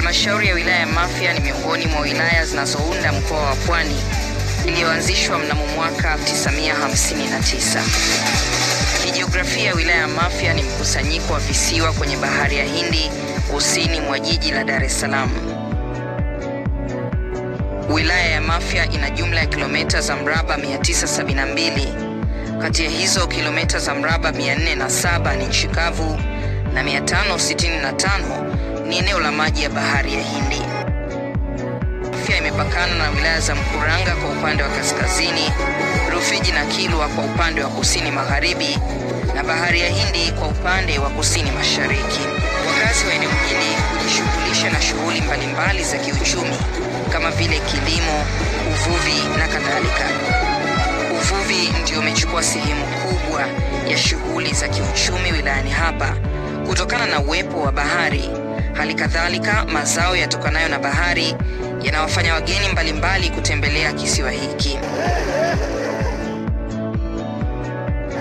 Halmashauri ya wilaya ya Mafia ni miongoni mwa wilaya zinazounda mkoa wa Pwani iliyoanzishwa mnamo mwaka 1959. Kijiografia, ya wilaya ya Mafia ni mkusanyiko wa visiwa kwenye bahari ya Hindi kusini mwa jiji la Dar es Salaam. Wilaya ya Mafia ina jumla ya kilomita za mraba 972. Kati ya hizo kilomita za mraba 407 ni nchi kavu na 565 ni eneo la maji ya bahari ya Hindi. Rufiji imepakana na wilaya za Mkuranga kwa upande wa kaskazini, Rufiji na Kilwa kwa upande wa kusini magharibi na bahari ya Hindi kwa upande wa kusini mashariki. Wakazi wa eneo hili hujishughulisha na shughuli mbalimbali za kiuchumi kama vile kilimo, uvuvi na kadhalika. Uvuvi ndio umechukua sehemu kubwa ya shughuli za kiuchumi wilayani hapa kutokana na uwepo wa bahari. Hali kadhalika, mazao yatokanayo na bahari yanawafanya wageni mbalimbali kutembelea kisiwa hiki.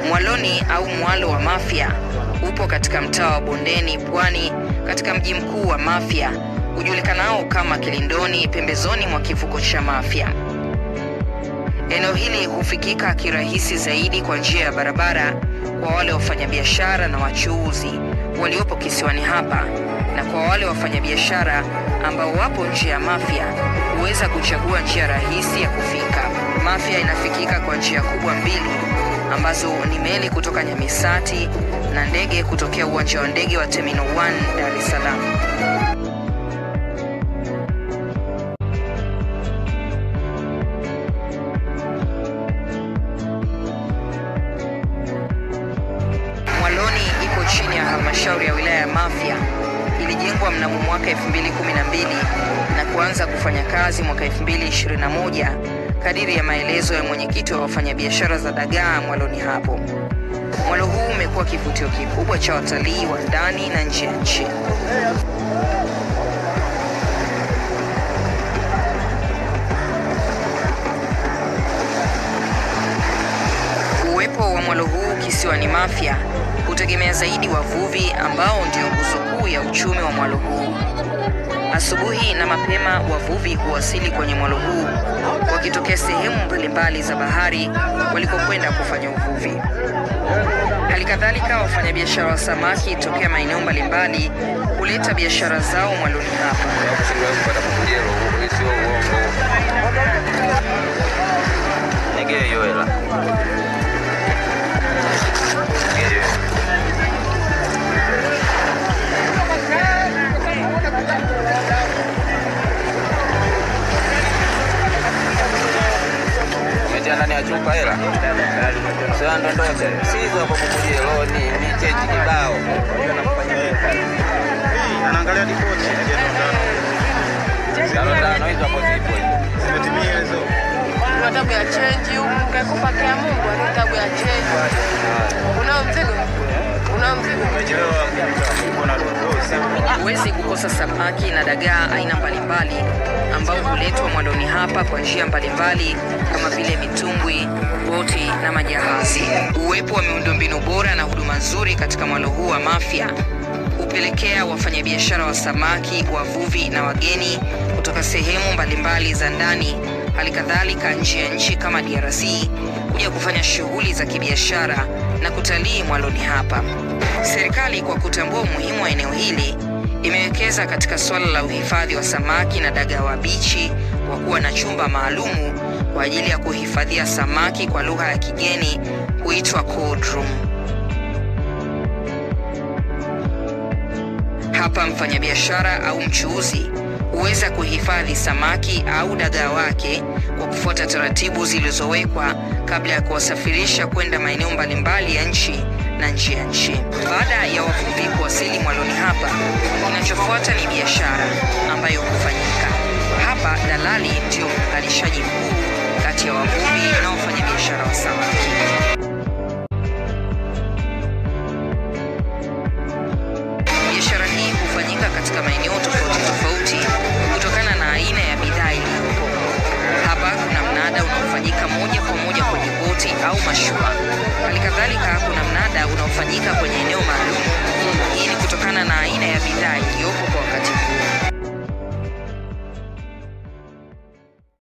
Mwaloni au mwalo wa Mafia upo katika mtaa wa Bondeni, Pwani, katika mji mkuu wa Mafia hujulikanao kama Kilindoni, pembezoni mwa kivuko cha Mafia. Eneo hili hufikika kirahisi zaidi kwa njia ya barabara kwa wale wafanyabiashara na wachuuzi waliopo kisiwani hapa, na kwa wale wafanyabiashara ambao wapo nje ya Mafia huweza kuchagua njia rahisi ya kufika. Mafia inafikika kwa njia kubwa mbili ambazo ni meli kutoka Nyamisati na ndege kutokea uwanja wa ndege wa Terminal 1 Dar es Salaam. Mwaloni ipo chini ya halmashauri ya wilaya ya Mafia. Ilijengwa mnamo mwaka 2012 na kuanza kufanya kazi mwaka 2021 kadiri ya maelezo ya mwenyekiti wa wafanyabiashara za dagaa mwaloni hapo. Mwalo huu umekuwa kivutio kikubwa cha watalii wa ndani na nje ya nchi. Uwepo wa mwalo huu kisiwani Mafia hutegemea zaidi wavuvi ambao ndio nguzo kuu ya uchumi wa mwalo huu. Asubuhi na mapema wavuvi huwasili kwenye mwalo huu wakitokea sehemu mbalimbali za bahari walikokwenda kufanya uvuvi. Hali kadhalika wafanyabiashara wa samaki tokea maeneo mbalimbali huleta biashara zao mwaloni hapa. Chupa hela? Sio ndondoshe. Sizo hapo kukujia loni, ni chechi kibao. anaangalia ripoti Tano tano hizo hapo zipo hizo. zimetimia hizo. Kuna tabu ya chenji huku, kakupa kia Mungu ni tabu ya chenji. Unao mzigo? Unao mzigo? Umechelewa Huwezi kukosa samaki na dagaa aina mbalimbali ambao huletwa mwandoni hapa kwa njia mbalimbali kama vile mitumbwi, boti na majahazi. Uwepo wa miundombinu bora na huduma nzuri katika mwalo huu wa Mafia hupelekea wafanyabiashara wa samaki, wavuvi na wageni kutoka sehemu mbalimbali za ndani, hali kadhalika nje ya nchi kama DRC kuja kufanya shughuli za kibiashara na kutalii mwaloni hapa. Serikali kwa kutambua umuhimu wa eneo hili imewekeza katika suala la uhifadhi wa samaki na dagaa wabichi kwa kuwa na chumba maalumu kwa ajili ya kuhifadhia samaki kwa lugha ya kigeni huitwa cold room. Hapa mfanyabiashara au mchuuzi huweza kuhifadhi samaki au dagaa wake kwa kufuata taratibu zilizowekwa kabla ya kuwasafirisha kwenda maeneo mbalimbali ya nchi na nje ya nchi. Baada ya wavuvi kuwasili mwaloni hapa, kinachofuata ni biashara ambayo hufanyika hapa. Dalali ndio muunganishaji mkuu kati ya wavuvi na wafanyabiashara wa samaki. Biashara hii hufanyika katika maeneo tofauti tofauti kutokana na aina ya bidhaa iliyopo. Hapa kuna mnada unaofanyika moja kwa moja kwenye boti au mashua. Hali kadhalika kuna mnada unaofanyika kwenye eneo maalum. Hii ni kutokana na aina ya bidhaa iliyopo